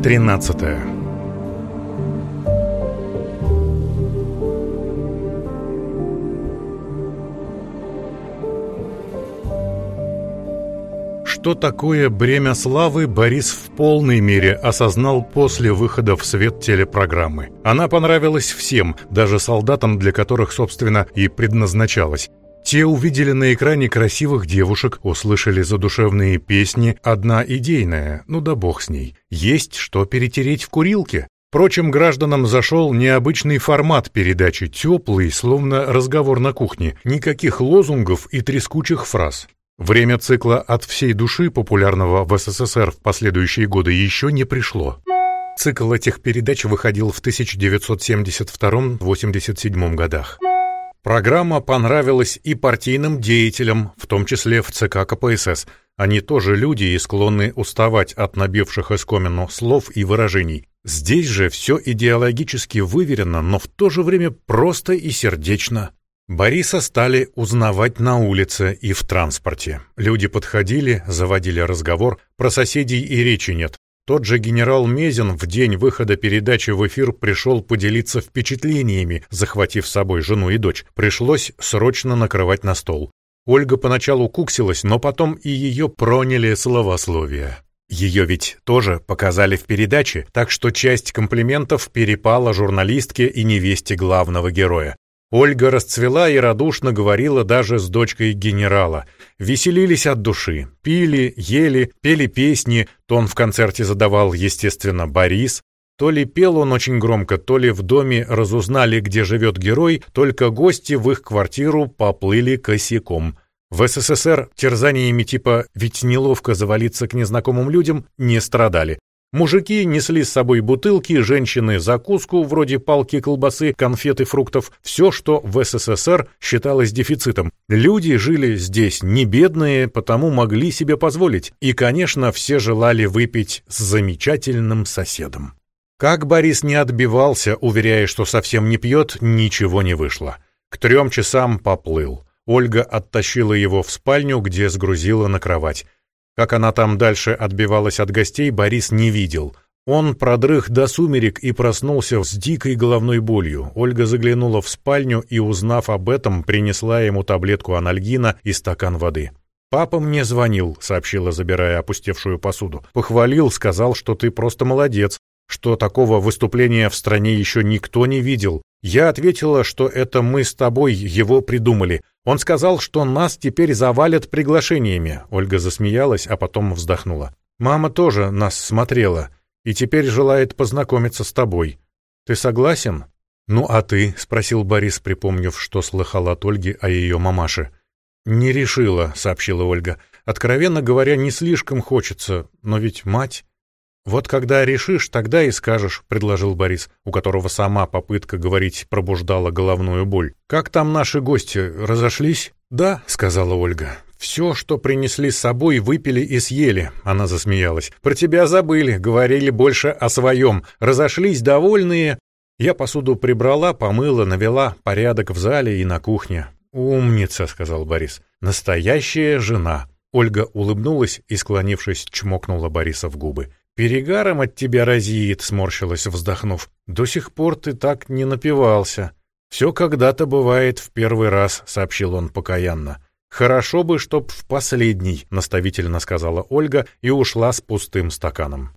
Глава 13 Что такое бремя славы, Борис в полной мере осознал после выхода в свет телепрограммы. Она понравилась всем, даже солдатам, для которых, собственно, и предназначалась. Те увидели на экране красивых девушек, услышали задушевные песни, одна идейная, ну да бог с ней. Есть что перетереть в курилке. Впрочем, гражданам зашел необычный формат передачи, теплый, словно разговор на кухне, никаких лозунгов и трескучих фраз. Время цикла «От всей души», популярного в СССР в последующие годы, еще не пришло. Цикл этих передач выходил в 1972-87 годах. Программа понравилась и партийным деятелям, в том числе в ЦК КПСС. Они тоже люди и склонны уставать от набивших искомину слов и выражений. Здесь же все идеологически выверено, но в то же время просто и сердечно. Бориса стали узнавать на улице и в транспорте. Люди подходили, заводили разговор, про соседей и речи нет. Тот же генерал Мезин в день выхода передачи в эфир пришел поделиться впечатлениями, захватив с собой жену и дочь. Пришлось срочно накрывать на стол. Ольга поначалу куксилась, но потом и ее проняли словословия. Ее ведь тоже показали в передаче, так что часть комплиментов перепала журналистке и невесте главного героя. Ольга расцвела и радушно говорила даже с дочкой генерала. Веселились от души, пили, ели, пели песни, тон в концерте задавал, естественно, Борис. То ли пел он очень громко, то ли в доме разузнали, где живет герой, только гости в их квартиру поплыли косяком. В СССР терзаниями типа «ведь неловко завалиться к незнакомым людям» не страдали. Мужики несли с собой бутылки, женщины закуску, вроде палки колбасы, конфеты, фруктов, все, что в СССР считалось дефицитом. Люди жили здесь не бедные, потому могли себе позволить. И, конечно, все желали выпить с замечательным соседом. Как Борис не отбивался, уверяя, что совсем не пьет, ничего не вышло. К трем часам поплыл. Ольга оттащила его в спальню, где сгрузила на кровать. Как она там дальше отбивалась от гостей, Борис не видел. Он продрых до сумерек и проснулся с дикой головной болью. Ольга заглянула в спальню и, узнав об этом, принесла ему таблетку анальгина и стакан воды. «Папа мне звонил», — сообщила, забирая опустевшую посуду. «Похвалил, сказал, что ты просто молодец, что такого выступления в стране еще никто не видел. Я ответила, что это мы с тобой его придумали. Он сказал, что нас теперь завалят приглашениями. Ольга засмеялась, а потом вздохнула. Мама тоже нас смотрела и теперь желает познакомиться с тобой. Ты согласен? Ну а ты? спросил Борис, припомнив, что слыхал от Ольги о ее мамаше. Не решила, сообщила Ольга. Откровенно говоря, не слишком хочется, но ведь мать «Вот когда решишь, тогда и скажешь», — предложил Борис, у которого сама попытка говорить пробуждала головную боль. «Как там наши гости, разошлись?» «Да», — сказала Ольга. «Все, что принесли с собой, выпили и съели», — она засмеялась. «Про тебя забыли, говорили больше о своем. Разошлись довольные. Я посуду прибрала, помыла, навела порядок в зале и на кухне». «Умница», — сказал Борис. «Настоящая жена». Ольга улыбнулась и, склонившись, чмокнула Бориса в губы. «Перегаром от тебя разит», — сморщилась, вздохнув. «До сих пор ты так не напивался». «Все когда-то бывает в первый раз», — сообщил он покаянно. «Хорошо бы, чтоб в последний», — наставительно сказала Ольга и ушла с пустым стаканом.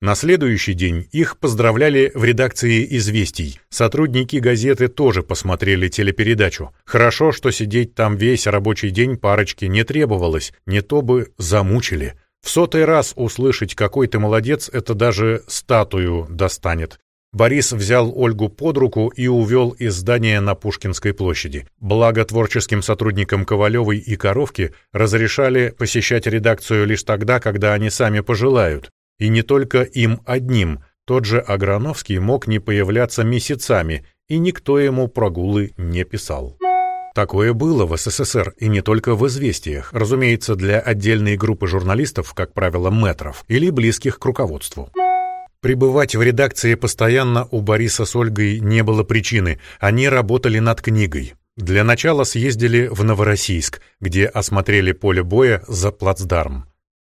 На следующий день их поздравляли в редакции «Известий». Сотрудники газеты тоже посмотрели телепередачу. Хорошо, что сидеть там весь рабочий день парочке не требовалось, не то бы замучили. В сотый раз услышать «какой ты молодец» — это даже статую достанет. Борис взял Ольгу под руку и увел из здания на Пушкинской площади. Благо творческим сотрудникам Ковалевой и Коровки разрешали посещать редакцию лишь тогда, когда они сами пожелают. И не только им одним. Тот же Аграновский мог не появляться месяцами, и никто ему прогулы не писал. Такое было в СССР, и не только в «Известиях», разумеется, для отдельной группы журналистов, как правило, метров, или близких к руководству. Пребывать в редакции постоянно у Бориса с Ольгой не было причины, они работали над книгой. Для начала съездили в Новороссийск, где осмотрели поле боя за плацдарм.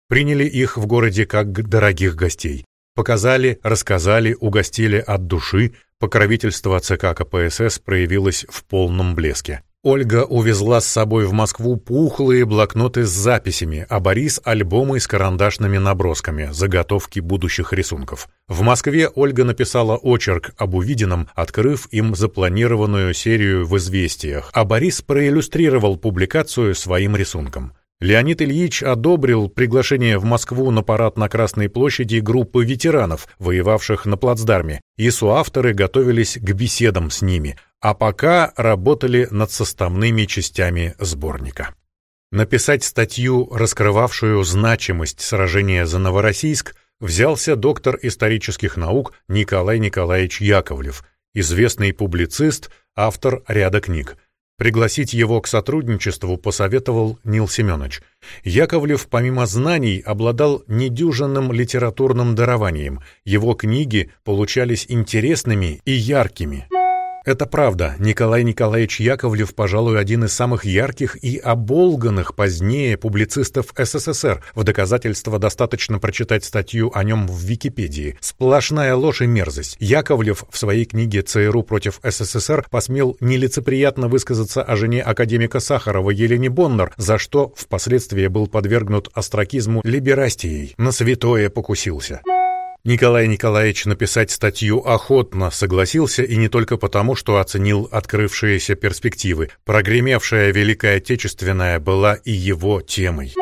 Приняли их в городе как дорогих гостей. Показали, рассказали, угостили от души, покровительство ЦК КПСС проявилось в полном блеске. Ольга увезла с собой в Москву пухлые блокноты с записями, а Борис — альбомы с карандашными набросками, заготовки будущих рисунков. В Москве Ольга написала очерк об увиденном, открыв им запланированную серию в «Известиях», а Борис проиллюстрировал публикацию своим рисунком. Леонид Ильич одобрил приглашение в Москву на парад на Красной площади группы ветеранов, воевавших на плацдарме, и соавторы готовились к беседам с ними, а пока работали над составными частями сборника. Написать статью, раскрывавшую значимость сражения за Новороссийск, взялся доктор исторических наук Николай Николаевич Яковлев, известный публицист, автор ряда книг. Пригласить его к сотрудничеству посоветовал Нил Семенович. Яковлев, помимо знаний, обладал недюжинным литературным дарованием. Его книги получались интересными и яркими. Это правда. Николай Николаевич Яковлев, пожалуй, один из самых ярких и оболганных позднее публицистов СССР. В доказательство достаточно прочитать статью о нем в Википедии. Сплошная ложь и мерзость. Яковлев в своей книге «ЦРУ против СССР» посмел нелицеприятно высказаться о жене академика Сахарова Елене Боннер, за что впоследствии был подвергнут остракизму либерастией. На святое покусился. Николай Николаевич написать статью охотно согласился и не только потому, что оценил открывшиеся перспективы. Прогремевшая Великая Отечественная была и его темой.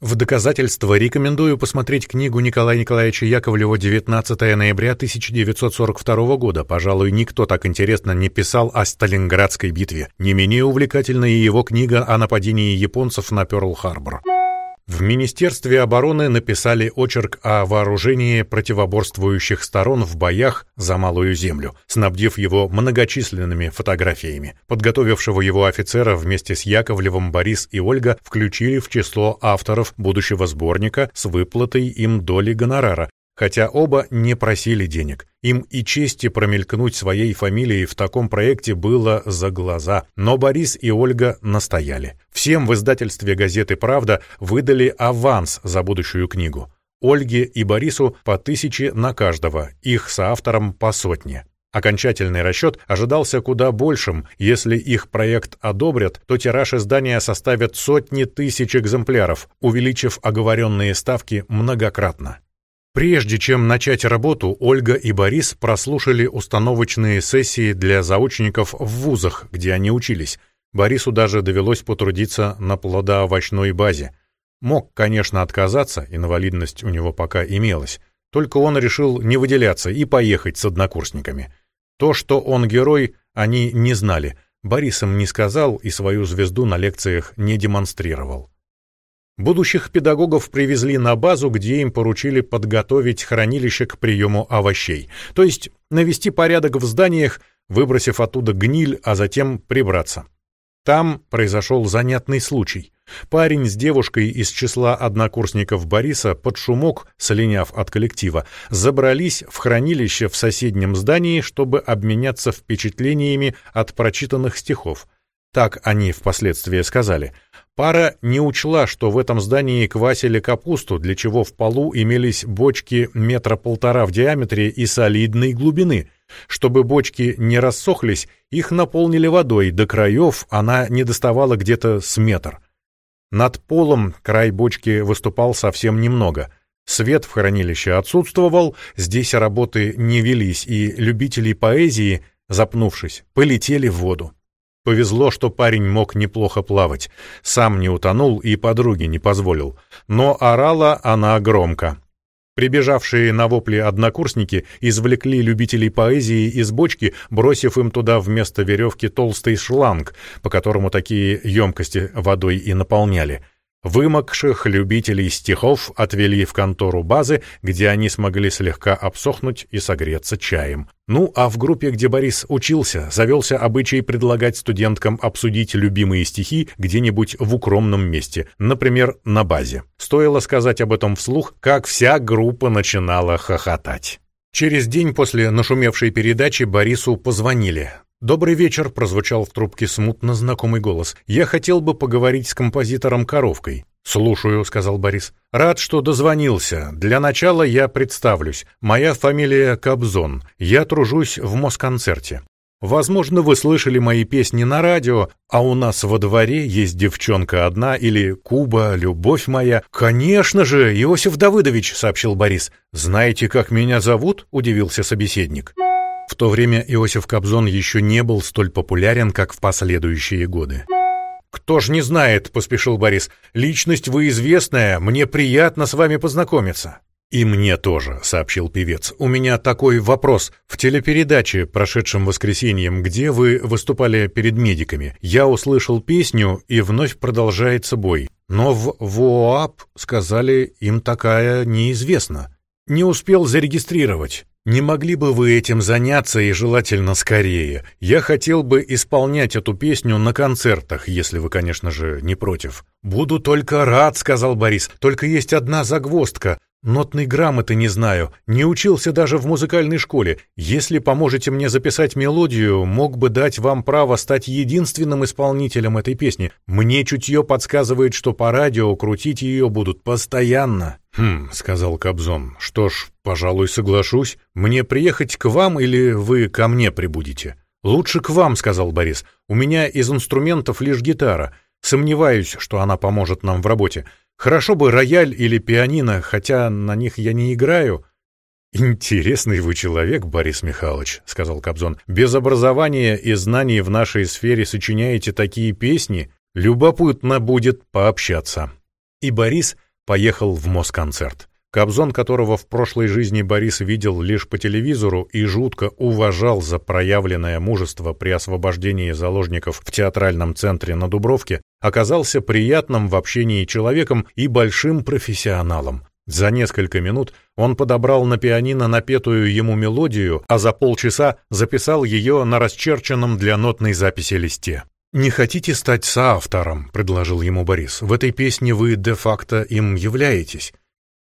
В доказательство рекомендую посмотреть книгу Николая Николаевича Яковлева «19 ноября 1942 года». Пожалуй, никто так интересно не писал о Сталинградской битве. Не менее увлекательна и его книга о нападении японцев на Пёрл-Харбор. В Министерстве обороны написали очерк о вооружении противоборствующих сторон в боях за Малую Землю, снабдив его многочисленными фотографиями. Подготовившего его офицера вместе с Яковлевым Борис и Ольга включили в число авторов будущего сборника с выплатой им доли гонорара, Хотя оба не просили денег. Им и чести промелькнуть своей фамилией в таком проекте было за глаза. Но Борис и Ольга настояли. Всем в издательстве газеты «Правда» выдали аванс за будущую книгу. Ольге и Борису по тысяче на каждого, их соавторам по сотне. Окончательный расчет ожидался куда большим. Если их проект одобрят, то тираж издания составит сотни тысяч экземпляров, увеличив оговоренные ставки многократно. Прежде чем начать работу, Ольга и Борис прослушали установочные сессии для заочников в вузах, где они учились. Борису даже довелось потрудиться на плодоовощной базе. Мог, конечно, отказаться, инвалидность у него пока имелась. Только он решил не выделяться и поехать с однокурсниками. То, что он герой, они не знали. Борис им не сказал и свою звезду на лекциях не демонстрировал. Будущих педагогов привезли на базу, где им поручили подготовить хранилище к приему овощей, то есть навести порядок в зданиях, выбросив оттуда гниль, а затем прибраться. Там произошел занятный случай. Парень с девушкой из числа однокурсников Бориса под шумок, слиняв от коллектива, забрались в хранилище в соседнем здании, чтобы обменяться впечатлениями от прочитанных стихов. Так они впоследствии сказали — Пара не учла, что в этом здании квасили капусту, для чего в полу имелись бочки метра полтора в диаметре и солидной глубины. Чтобы бочки не рассохлись, их наполнили водой, до краев она не доставала где-то с метр. Над полом край бочки выступал совсем немного. Свет в хранилище отсутствовал, здесь работы не велись, и любители поэзии, запнувшись, полетели в воду. Повезло, что парень мог неплохо плавать. Сам не утонул и подруге не позволил. Но орала она громко. Прибежавшие на вопли однокурсники извлекли любителей поэзии из бочки, бросив им туда вместо веревки толстый шланг, по которому такие емкости водой и наполняли — Вымокших любителей стихов отвели в контору базы, где они смогли слегка обсохнуть и согреться чаем. Ну, а в группе, где Борис учился, завелся обычай предлагать студенткам обсудить любимые стихи где-нибудь в укромном месте, например, на базе. Стоило сказать об этом вслух, как вся группа начинала хохотать. Через день после нашумевшей передачи Борису позвонили. «Добрый вечер», — прозвучал в трубке смутно знакомый голос. «Я хотел бы поговорить с композитором Коровкой». «Слушаю», — сказал Борис. «Рад, что дозвонился. Для начала я представлюсь. Моя фамилия Кобзон. Я тружусь в Москонцерте. Возможно, вы слышали мои песни на радио, а у нас во дворе есть девчонка одна или Куба, любовь моя. Конечно же, Иосиф Давыдович, сообщил Борис. Знаете, как меня зовут? удивился собеседник. В то время Иосиф Кобзон еще не был столь популярен, как в последующие годы. «Кто ж не знает», — поспешил Борис. «Личность вы известная, мне приятно с вами познакомиться». «И мне тоже», — сообщил певец. «У меня такой вопрос. В телепередаче, прошедшем воскресеньем, где вы выступали перед медиками, я услышал песню, и вновь продолжается бой. Но в ВОАП, сказали, им такая неизвестна. Не успел зарегистрировать. Не могли бы вы этим заняться и желательно скорее? Я хотел бы исполнять эту песню на концертах, если вы, конечно же, не против. Буду только рад, сказал Борис. Только есть одна загвоздка. Нотной грамоты не знаю, не учился даже в музыкальной школе. Если поможете мне записать мелодию, мог бы дать вам право стать единственным исполнителем этой песни. Мне чутье подсказывает, что по радио крутить ее будут постоянно». «Хм», — сказал Кобзон, — «что ж, пожалуй, соглашусь. Мне приехать к вам или вы ко мне прибудете?» «Лучше к вам», — сказал Борис. «У меня из инструментов лишь гитара. Сомневаюсь, что она поможет нам в работе. Хорошо бы рояль или пианино, хотя на них я не играю. Интересный вы человек, Борис Михайлович, сказал Кобзон. Без образования и знаний в нашей сфере сочиняете такие песни, любопытно будет пообщаться. И Борис поехал в Москонцерт. Кобзон, которого в прошлой жизни Борис видел лишь по телевизору и жутко уважал за проявленное мужество при освобождении заложников в театральном центре на Дубровке, оказался приятным в общении человеком и большим профессионалом. За несколько минут он подобрал на пианино напетую ему мелодию, а за полчаса записал ее на расчерченном для нотной записи листе. «Не хотите стать соавтором?» — предложил ему Борис. «В этой песне вы де-факто им являетесь».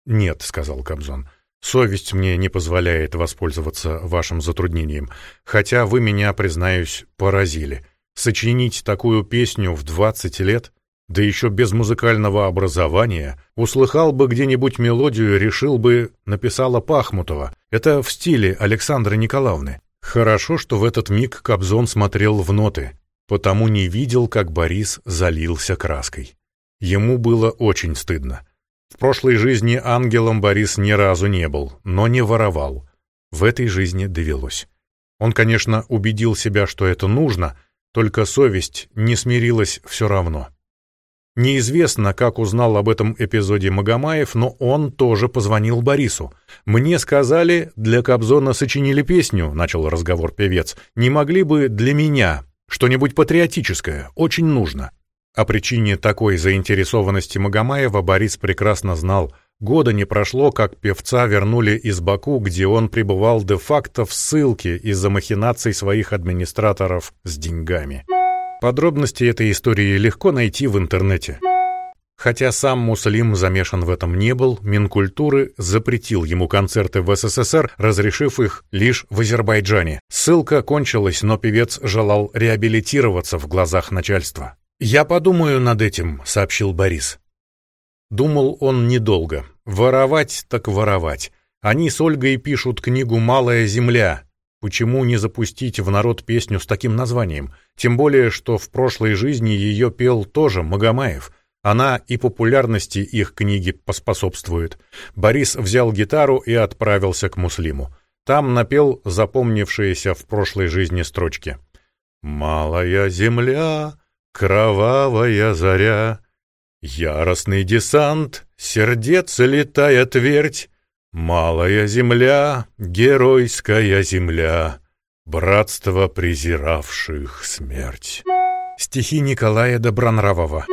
«Нет», — сказал Кобзон. «Совесть мне не позволяет воспользоваться вашим затруднением, хотя вы меня, признаюсь, поразили. Сочинить такую песню в 20 лет, да еще без музыкального образования, услыхал бы где-нибудь мелодию, решил бы, написала Пахмутова. Это в стиле Александры Николаевны. Хорошо, что в этот миг Кобзон смотрел в ноты, потому не видел, как Борис залился краской. Ему было очень стыдно. В прошлой жизни ангелом Борис ни разу не был, но не воровал. В этой жизни довелось. Он, конечно, убедил себя, что это нужно — только совесть не смирилась все равно. Неизвестно, как узнал об этом эпизоде Магомаев, но он тоже позвонил Борису. «Мне сказали, для Кобзона сочинили песню», — начал разговор певец. «Не могли бы для меня что-нибудь патриотическое? Очень нужно». О причине такой заинтересованности Магомаева Борис прекрасно знал. Года не прошло, как певца вернули из Баку, где он пребывал де-факто в ссылке из-за махинаций своих администраторов с деньгами. Подробности этой истории легко найти в интернете. Хотя сам Муслим замешан в этом не был, Минкультуры запретил ему концерты в СССР, разрешив их лишь в Азербайджане. Ссылка кончилась, но певец желал реабилитироваться в глазах начальства. «Я подумаю над этим», — сообщил Борис. Думал он недолго. Воровать так воровать. Они с Ольгой пишут книгу «Малая земля». Почему не запустить в народ песню с таким названием? Тем более, что в прошлой жизни ее пел тоже Магомаев. Она и популярности их книги поспособствует. Борис взял гитару и отправился к Муслиму. Там напел запомнившиеся в прошлой жизни строчки. «Малая земля, кровавая заря, Яростный десант, сердец летая твердь, Малая земля, геройская земля, Братство презиравших смерть. Стихи Николая Добронравова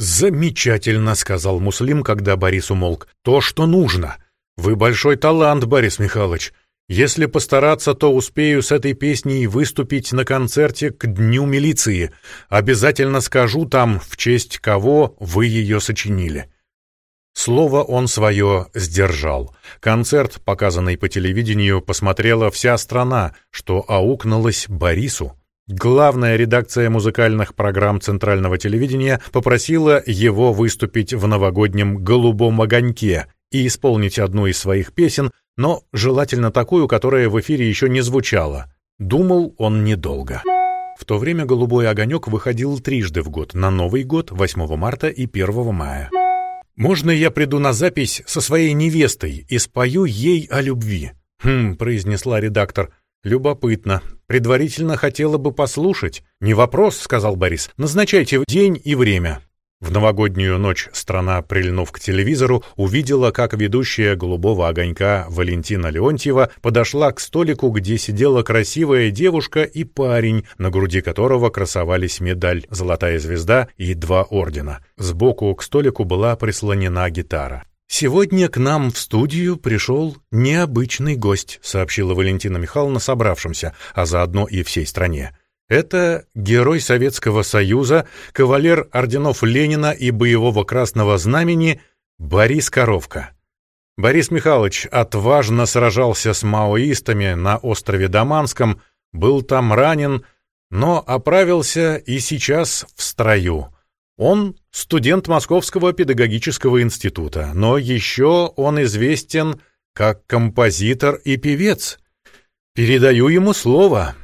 «Замечательно», — сказал Муслим, когда Борис умолк. «То, что нужно. Вы большой талант, Борис Михайлович. Если постараться, то успею с этой песней выступить на концерте к Дню милиции. Обязательно скажу там, в честь кого вы ее сочинили». Слово он свое сдержал. Концерт, показанный по телевидению, посмотрела вся страна, что аукнулось Борису. Главная редакция музыкальных программ Центрального телевидения попросила его выступить в новогоднем «Голубом огоньке» и исполнить одну из своих песен, но желательно такую, которая в эфире еще не звучала. Думал он недолго. В то время «Голубой огонек» выходил трижды в год, на Новый год, 8 марта и 1 мая. «Можно я приду на запись со своей невестой и спою ей о любви?» «Хм», — произнесла редактор, — «любопытно. Предварительно хотела бы послушать». «Не вопрос», — сказал Борис, — «назначайте день и время». В новогоднюю ночь страна, прильнув к телевизору, увидела, как ведущая «Голубого огонька» Валентина Леонтьева подошла к столику, где сидела красивая девушка и парень, на груди которого красовались медаль «Золотая звезда» и два ордена. Сбоку к столику была прислонена гитара. «Сегодня к нам в студию пришел необычный гость», сообщила Валентина Михайловна собравшимся, а заодно и всей стране. Это герой Советского Союза, кавалер орденов Ленина и боевого Красного Знамени Борис Коровка. Борис Михайлович отважно сражался с маоистами на острове Даманском, был там ранен, но оправился и сейчас в строю. Он студент Московского педагогического института, но еще он известен как композитор и певец. Передаю ему слово.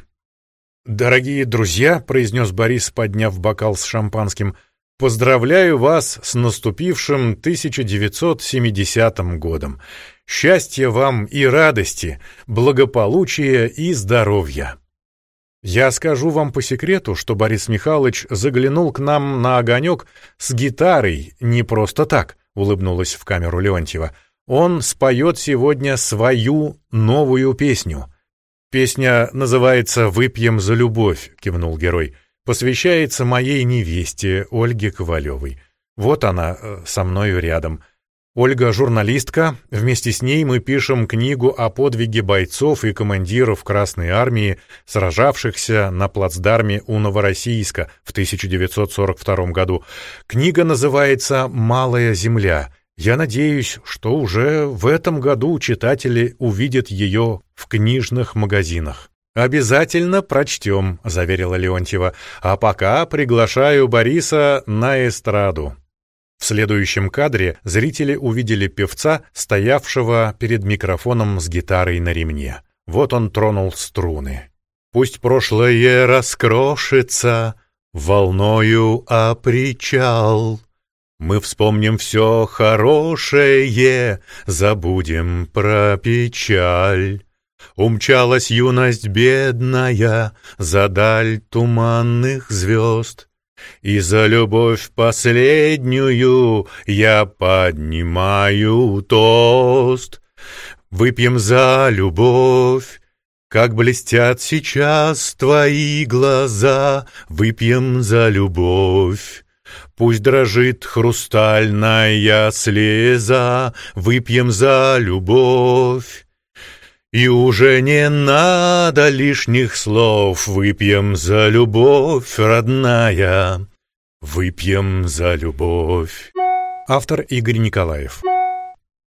«Дорогие друзья», — произнес Борис, подняв бокал с шампанским, — «поздравляю вас с наступившим 1970 годом. Счастья вам и радости, благополучия и здоровья». Я скажу вам по секрету, что Борис Михайлович заглянул к нам на огонек с гитарой не просто так, улыбнулась в камеру Леонтьева. Он споет сегодня свою новую песню — «Песня называется «Выпьем за любовь», — кивнул герой. «Посвящается моей невесте Ольге Ковалевой. Вот она э, со мною рядом. Ольга — журналистка. Вместе с ней мы пишем книгу о подвиге бойцов и командиров Красной Армии, сражавшихся на плацдарме у Новороссийска в 1942 году. Книга называется «Малая земля». Я надеюсь, что уже в этом году читатели увидят ее в книжных магазинах. «Обязательно прочтем», — заверила Леонтьева, «а пока приглашаю Бориса на эстраду». В следующем кадре зрители увидели певца, стоявшего перед микрофоном с гитарой на ремне. Вот он тронул струны. «Пусть прошлое раскрошится волною о причал, мы вспомним все хорошее, забудем про печаль. Умчалась юность бедная за даль туманных звезд. И за любовь последнюю я поднимаю тост. Выпьем за любовь, как блестят сейчас твои глаза, выпьем за любовь. Пусть дрожит хрустальная слеза, Выпьем за любовь. И уже не надо лишних слов, Выпьем за любовь, родная, Выпьем за любовь. Автор Игорь Николаев.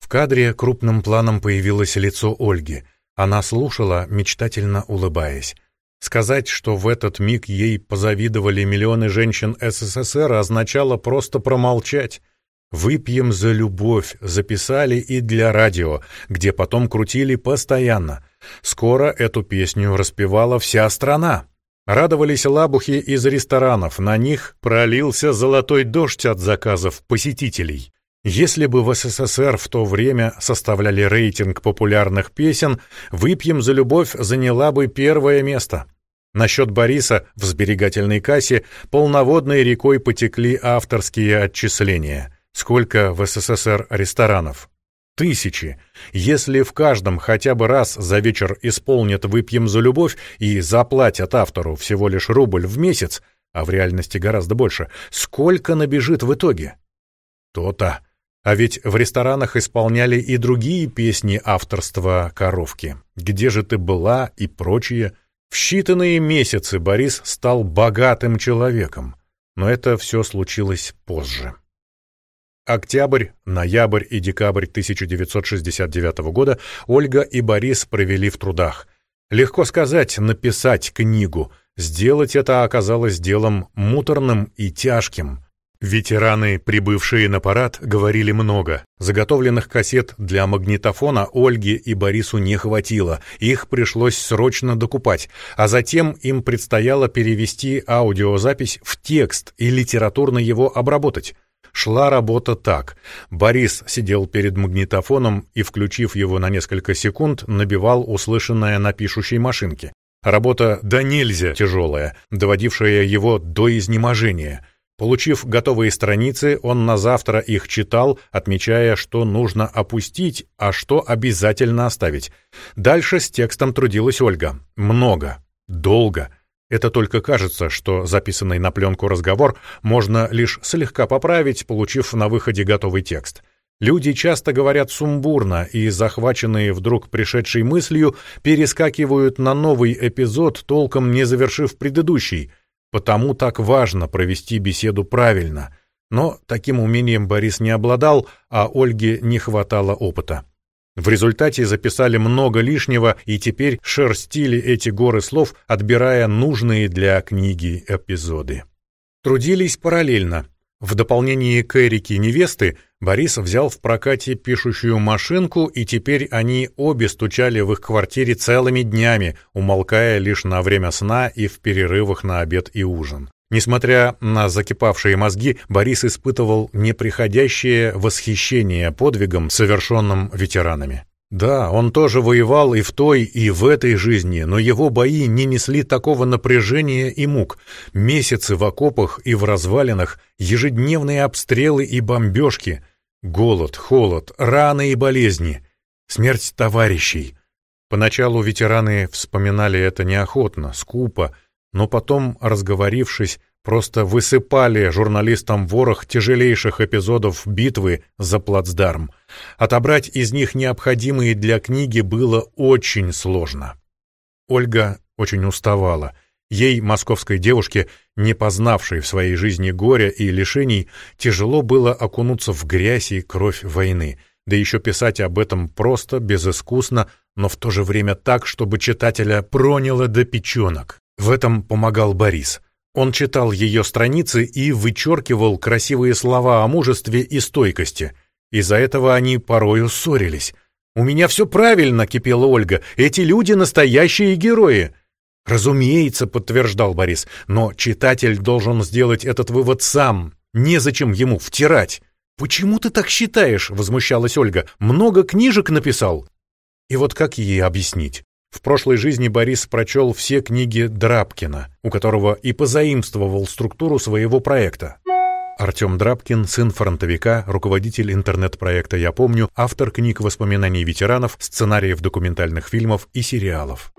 В кадре крупным планом появилось лицо Ольги. Она слушала, мечтательно улыбаясь. Сказать, что в этот миг ей позавидовали миллионы женщин СССР, означало просто промолчать. «Выпьем за любовь» записали и для радио, где потом крутили постоянно. Скоро эту песню распевала вся страна. Радовались лабухи из ресторанов, на них пролился золотой дождь от заказов посетителей. Если бы в СССР в то время составляли рейтинг популярных песен, «Выпьем за любовь» заняла бы первое место. Насчет Бориса в сберегательной кассе полноводной рекой потекли авторские отчисления. Сколько в СССР ресторанов? Тысячи. Если в каждом хотя бы раз за вечер исполнят «Выпьем за любовь» и заплатят автору всего лишь рубль в месяц, а в реальности гораздо больше, сколько набежит в итоге? То-то. А ведь в ресторанах исполняли и другие песни авторства «Коровки». «Где же ты была» и прочие. В считанные месяцы Борис стал богатым человеком. Но это все случилось позже. Октябрь, ноябрь и декабрь 1969 года Ольга и Борис провели в трудах. Легко сказать, написать книгу. Сделать это оказалось делом муторным и тяжким. Ветераны, прибывшие на парад, говорили много. Заготовленных кассет для магнитофона Ольге и Борису не хватило, их пришлось срочно докупать, а затем им предстояло перевести аудиозапись в текст и литературно его обработать. Шла работа так. Борис сидел перед магнитофоном и, включив его на несколько секунд, набивал услышанное на пишущей машинке. Работа да нельзя тяжелая, доводившая его до изнеможения — Получив готовые страницы, он на завтра их читал, отмечая, что нужно опустить, а что обязательно оставить. Дальше с текстом трудилась Ольга. Много. Долго. Это только кажется, что записанный на пленку разговор можно лишь слегка поправить, получив на выходе готовый текст. Люди часто говорят сумбурно и, захваченные вдруг пришедшей мыслью, перескакивают на новый эпизод, толком не завершив предыдущий — Потому так важно провести беседу правильно. Но таким умением Борис не обладал, а Ольге не хватало опыта. В результате записали много лишнего и теперь шерстили эти горы слов, отбирая нужные для книги эпизоды. Трудились параллельно. В дополнение к Эрике невесты, Борис взял в прокате пишущую машинку, и теперь они обе стучали в их квартире целыми днями, умолкая лишь на время сна и в перерывах на обед и ужин. Несмотря на закипавшие мозги, Борис испытывал неприходящее восхищение подвигом, совершенным ветеранами. Да, он тоже воевал и в той, и в этой жизни, но его бои не несли такого напряжения и мук. Месяцы в окопах и в развалинах, ежедневные обстрелы и бомбежки, голод, холод, раны и болезни, смерть товарищей. Поначалу ветераны вспоминали это неохотно, скупо, но потом, разговорившись, просто высыпали журналистам ворох тяжелейших эпизодов битвы за плацдарм. Отобрать из них необходимые для книги было очень сложно. Ольга очень уставала. Ей, московской девушке, не познавшей в своей жизни горя и лишений, тяжело было окунуться в грязь и кровь войны, да еще писать об этом просто, безыскусно, но в то же время так, чтобы читателя проняло до печенок. В этом помогал Борис — он читал ее страницы и вычеркивал красивые слова о мужестве и стойкости. Из-за этого они порою ссорились. «У меня все правильно», — кипела Ольга. «Эти люди — настоящие герои». «Разумеется», — подтверждал Борис, «но читатель должен сделать этот вывод сам. Незачем ему втирать». «Почему ты так считаешь?» — возмущалась Ольга. «Много книжек написал». И вот как ей объяснить? В прошлой жизни Борис прочел все книги Драбкина, у которого и позаимствовал структуру своего проекта. Артем Драбкин, сын фронтовика, руководитель интернет-проекта «Я помню», автор книг воспоминаний ветеранов, сценариев документальных фильмов и сериалов.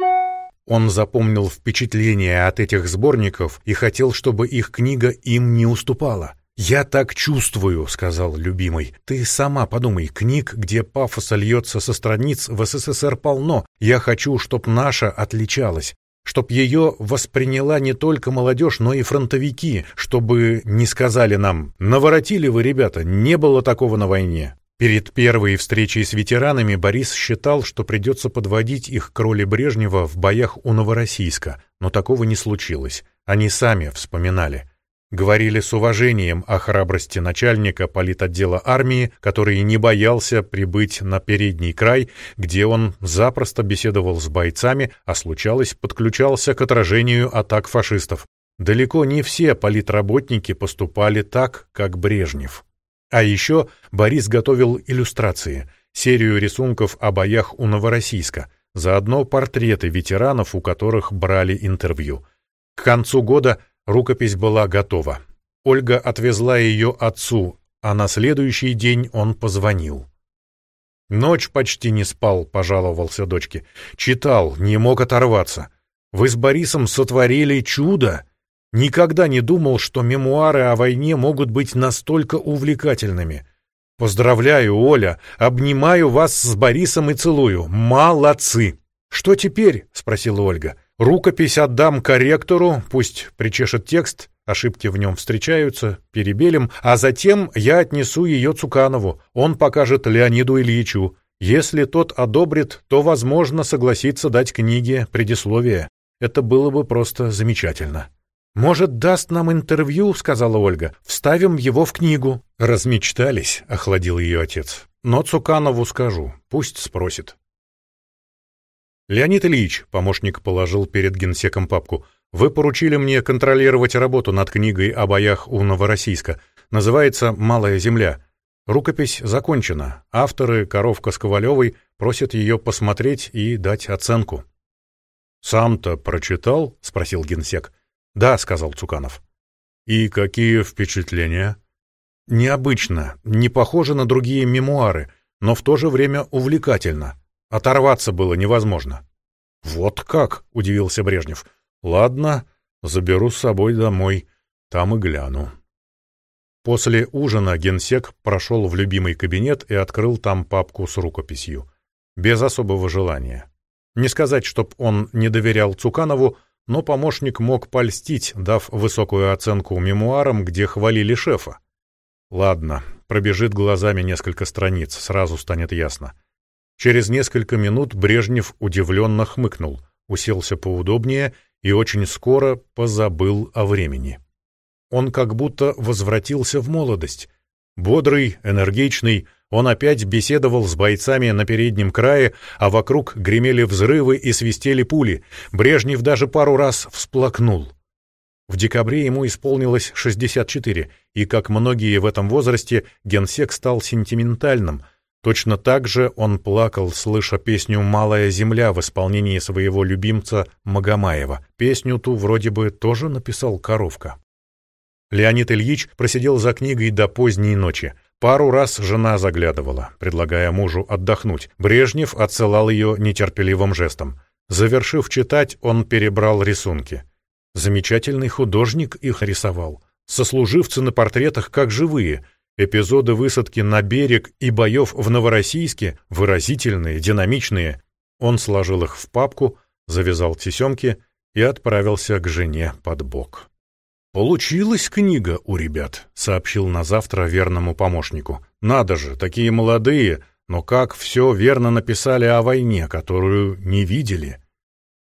Он запомнил впечатления от этих сборников и хотел, чтобы их книга им не уступала. «Я так чувствую», — сказал любимый. «Ты сама подумай, книг, где пафоса льется со страниц, в СССР полно. Я хочу, чтоб наша отличалась, чтоб ее восприняла не только молодежь, но и фронтовики, чтобы не сказали нам «наворотили вы, ребята, не было такого на войне». Перед первой встречей с ветеранами Борис считал, что придется подводить их к роли Брежнева в боях у Новороссийска, но такого не случилось. Они сами вспоминали. Говорили с уважением о храбрости начальника политотдела армии, который не боялся прибыть на передний край, где он запросто беседовал с бойцами, а случалось, подключался к отражению атак фашистов. Далеко не все политработники поступали так, как Брежнев. А еще Борис готовил иллюстрации, серию рисунков о боях у Новороссийска, заодно портреты ветеранов, у которых брали интервью. К концу года Рукопись была готова. Ольга отвезла ее отцу, а на следующий день он позвонил. «Ночь почти не спал», — пожаловался дочке. «Читал, не мог оторваться. Вы с Борисом сотворили чудо. Никогда не думал, что мемуары о войне могут быть настолько увлекательными. Поздравляю, Оля, обнимаю вас с Борисом и целую. Молодцы!» «Что теперь?» — спросила Ольга. Рукопись отдам корректору, пусть причешет текст, ошибки в нем встречаются, перебелим, а затем я отнесу ее Цуканову, он покажет Леониду Ильичу. Если тот одобрит, то, возможно, согласится дать книге предисловие. Это было бы просто замечательно. «Может, даст нам интервью?» — сказала Ольга. «Вставим его в книгу». «Размечтались», — охладил ее отец. «Но Цуканову скажу. Пусть спросит». «Леонид Ильич», — помощник положил перед генсеком папку, — «вы поручили мне контролировать работу над книгой о боях у Новороссийска. Называется «Малая земля». Рукопись закончена. Авторы, Коровка с Ковалевой, просят ее посмотреть и дать оценку. «Сам-то прочитал?» — спросил генсек. «Да», — сказал Цуканов. «И какие впечатления?» «Необычно, не похоже на другие мемуары, но в то же время увлекательно. Оторваться было невозможно». «Вот как?» — удивился Брежнев. «Ладно, заберу с собой домой, там и гляну». После ужина генсек прошел в любимый кабинет и открыл там папку с рукописью. Без особого желания. Не сказать, чтоб он не доверял Цуканову, но помощник мог польстить, дав высокую оценку мемуарам, где хвалили шефа. Ладно, пробежит глазами несколько страниц, сразу станет ясно. Через несколько минут Брежнев удивленно хмыкнул, уселся поудобнее и очень скоро позабыл о времени. Он как будто возвратился в молодость. Бодрый, энергичный, он опять беседовал с бойцами на переднем крае, а вокруг гремели взрывы и свистели пули. Брежнев даже пару раз всплакнул. В декабре ему исполнилось 64, и, как многие в этом возрасте, генсек стал сентиментальным. Точно так же он плакал, слыша песню «Малая земля» в исполнении своего любимца Магомаева. Песню ту вроде бы тоже написал Коровка. Леонид Ильич просидел за книгой до поздней ночи. Пару раз жена заглядывала, предлагая мужу отдохнуть. Брежнев отсылал ее нетерпеливым жестом. Завершив читать, он перебрал рисунки. Замечательный художник их рисовал. Сослуживцы на портретах как живые. Эпизоды высадки на берег и боев в Новороссийске выразительные, динамичные. Он сложил их в папку, завязал тесемки и отправился к жене под бок. «Получилась книга у ребят», — сообщил на завтра верному помощнику. «Надо же, такие молодые, но как все верно написали о войне, которую не видели».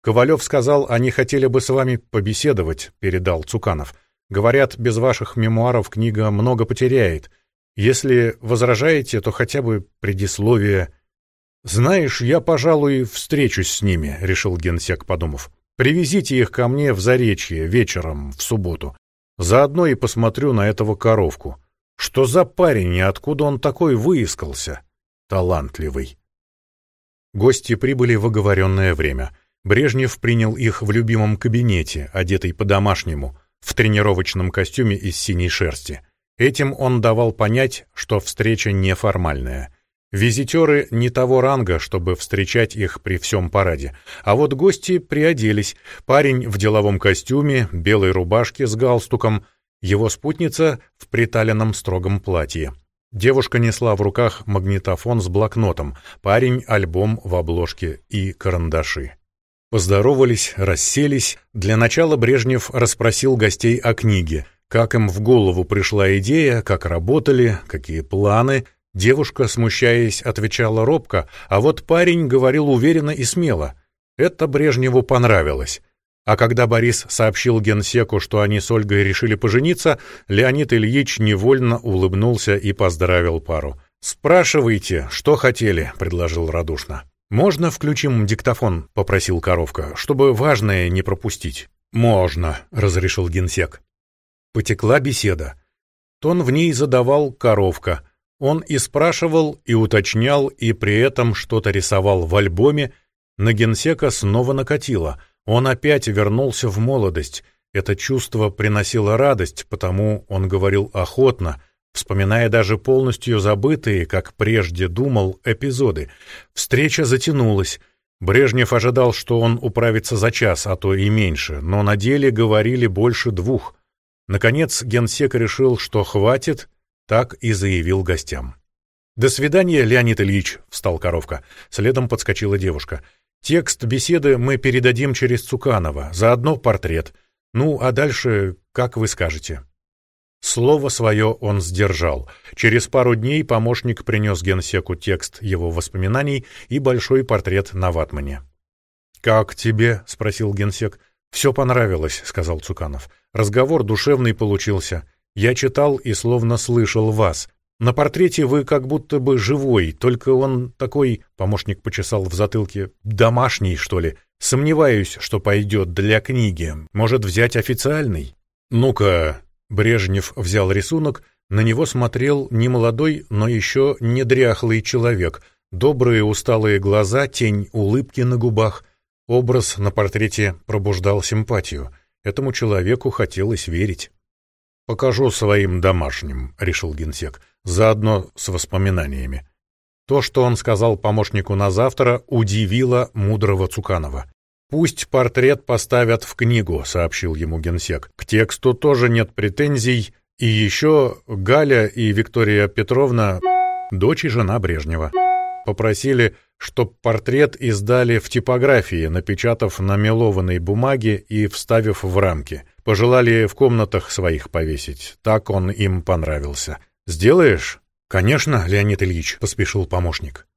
«Ковалев сказал, они хотели бы с вами побеседовать», — передал Цуканов. «Говорят, без ваших мемуаров книга много потеряет. Если возражаете, то хотя бы предисловие...» «Знаешь, я, пожалуй, встречусь с ними», — решил генсек, подумав. Привезите их ко мне в Заречье вечером в субботу. Заодно и посмотрю на этого коровку. Что за парень и откуда он такой выискался? Талантливый. Гости прибыли в оговоренное время. Брежнев принял их в любимом кабинете, одетый по-домашнему, в тренировочном костюме из синей шерсти. Этим он давал понять, что встреча неформальная. Визитеры не того ранга, чтобы встречать их при всем параде. А вот гости приоделись. Парень в деловом костюме, белой рубашке с галстуком, его спутница в приталенном строгом платье. Девушка несла в руках магнитофон с блокнотом, парень — альбом в обложке и карандаши. Поздоровались, расселись. Для начала Брежнев расспросил гостей о книге, как им в голову пришла идея, как работали, какие планы — Девушка, смущаясь, отвечала робко, а вот парень говорил уверенно и смело. Это Брежневу понравилось. А когда Борис сообщил генсеку, что они с Ольгой решили пожениться, Леонид Ильич невольно улыбнулся и поздравил пару. «Спрашивайте, что хотели», — предложил радушно. «Можно включим диктофон?» — попросил Коровка, чтобы важное не пропустить. «Можно», — разрешил генсек. Потекла беседа. Тон в ней задавал Коровка — он и спрашивал, и уточнял, и при этом что-то рисовал в альбоме. На генсека снова накатило. Он опять вернулся в молодость. Это чувство приносило радость, потому он говорил охотно, вспоминая даже полностью забытые, как прежде думал, эпизоды. Встреча затянулась. Брежнев ожидал, что он управится за час, а то и меньше, но на деле говорили больше двух. Наконец генсек решил, что хватит, так и заявил гостям. «До свидания, Леонид Ильич», — встал коровка. Следом подскочила девушка. «Текст беседы мы передадим через Цуканова, заодно портрет. Ну, а дальше, как вы скажете». Слово свое он сдержал. Через пару дней помощник принес генсеку текст его воспоминаний и большой портрет на ватмане. «Как тебе?» — спросил генсек. «Все понравилось», — сказал Цуканов. «Разговор душевный получился. Я читал и словно слышал вас. На портрете вы как будто бы живой, только он такой, помощник почесал в затылке, домашний, что ли. Сомневаюсь, что пойдет для книги. Может, взять официальный? Ну-ка, Брежнев взял рисунок, на него смотрел не молодой, но еще не дряхлый человек. Добрые усталые глаза, тень улыбки на губах. Образ на портрете пробуждал симпатию. Этому человеку хотелось верить. «Покажу своим домашним», — решил генсек, — «заодно с воспоминаниями». То, что он сказал помощнику на завтра, удивило мудрого Цуканова. «Пусть портрет поставят в книгу», — сообщил ему генсек. «К тексту тоже нет претензий. И еще Галя и Виктория Петровна, дочь и жена Брежнева, попросили, чтоб портрет издали в типографии, напечатав на мелованной бумаге и вставив в рамки. Пожелали в комнатах своих повесить. Так он им понравился. «Сделаешь?» «Конечно, Леонид Ильич», — поспешил помощник.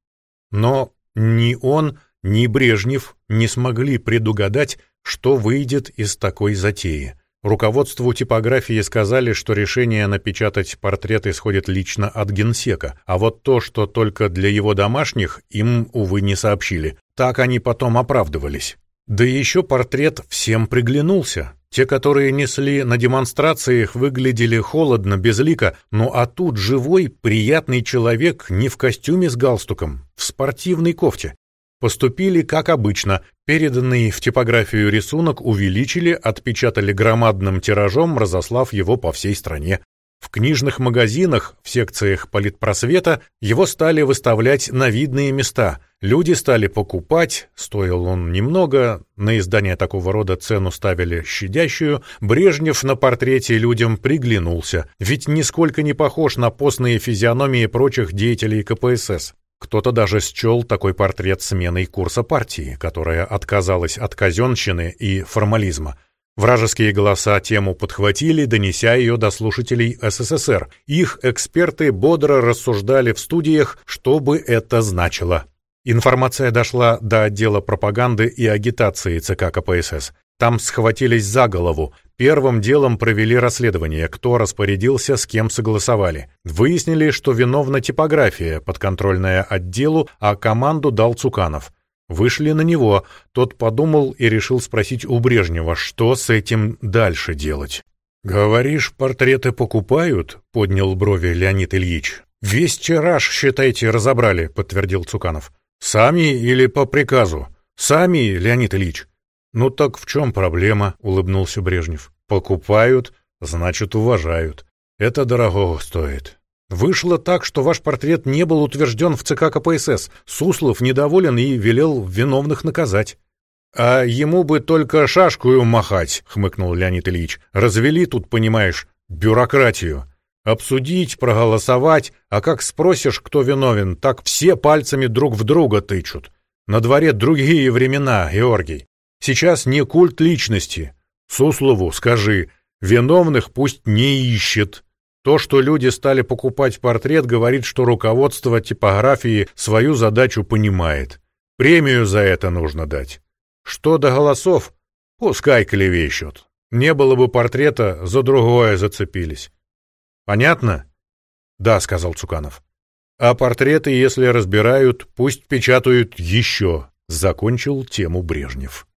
Но ни он, ни Брежнев не смогли предугадать, что выйдет из такой затеи. Руководству типографии сказали, что решение напечатать портрет исходит лично от генсека, а вот то, что только для его домашних, им, увы, не сообщили. Так они потом оправдывались. Да еще портрет всем приглянулся. Те, которые несли на демонстрациях, выглядели холодно, безлико, ну а тут живой, приятный человек не в костюме с галстуком, в спортивной кофте. Поступили как обычно, переданный в типографию рисунок увеличили, отпечатали громадным тиражом, разослав его по всей стране. В книжных магазинах, в секциях политпросвета его стали выставлять на видные места. Люди стали покупать, стоил он немного, на издание такого рода цену ставили щадящую, Брежнев на портрете людям приглянулся, ведь нисколько не похож на постные физиономии прочих деятелей КПСС. Кто-то даже счел такой портрет сменой курса партии, которая отказалась от казенщины и формализма – Вражеские голоса тему подхватили, донеся ее до слушателей СССР. Их эксперты бодро рассуждали в студиях, что бы это значило. Информация дошла до отдела пропаганды и агитации ЦК КПСС. Там схватились за голову. Первым делом провели расследование, кто распорядился, с кем согласовали. Выяснили, что виновна типография, подконтрольная отделу, а команду дал Цуканов. Вышли на него, тот подумал и решил спросить у Брежнева, что с этим дальше делать. «Говоришь, портреты покупают?» — поднял брови Леонид Ильич. «Весь тираж, считайте, разобрали», — подтвердил Цуканов. «Сами или по приказу?» «Сами, Леонид Ильич». «Ну так в чем проблема?» — улыбнулся Брежнев. «Покупают, значит, уважают. Это дорого стоит. Вышло так, что ваш портрет не был утвержден в ЦК КПСС. Суслов недоволен и велел виновных наказать. «А ему бы только шашкую махать», — хмыкнул Леонид Ильич. «Развели тут, понимаешь, бюрократию. Обсудить, проголосовать, а как спросишь, кто виновен, так все пальцами друг в друга тычут. На дворе другие времена, Георгий. Сейчас не культ личности. Суслову скажи, виновных пусть не ищет». То, что люди стали покупать портрет, говорит, что руководство типографии свою задачу понимает. Премию за это нужно дать. Что до голосов, пускай клевещут. Не было бы портрета, за другое зацепились. Понятно? Да, сказал Цуканов. А портреты, если разбирают, пусть печатают еще, закончил тему Брежнев.